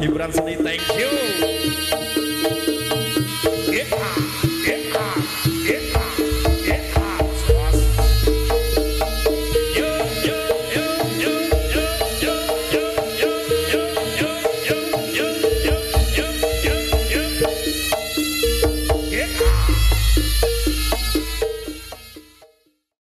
hiburan seni thank you yeah.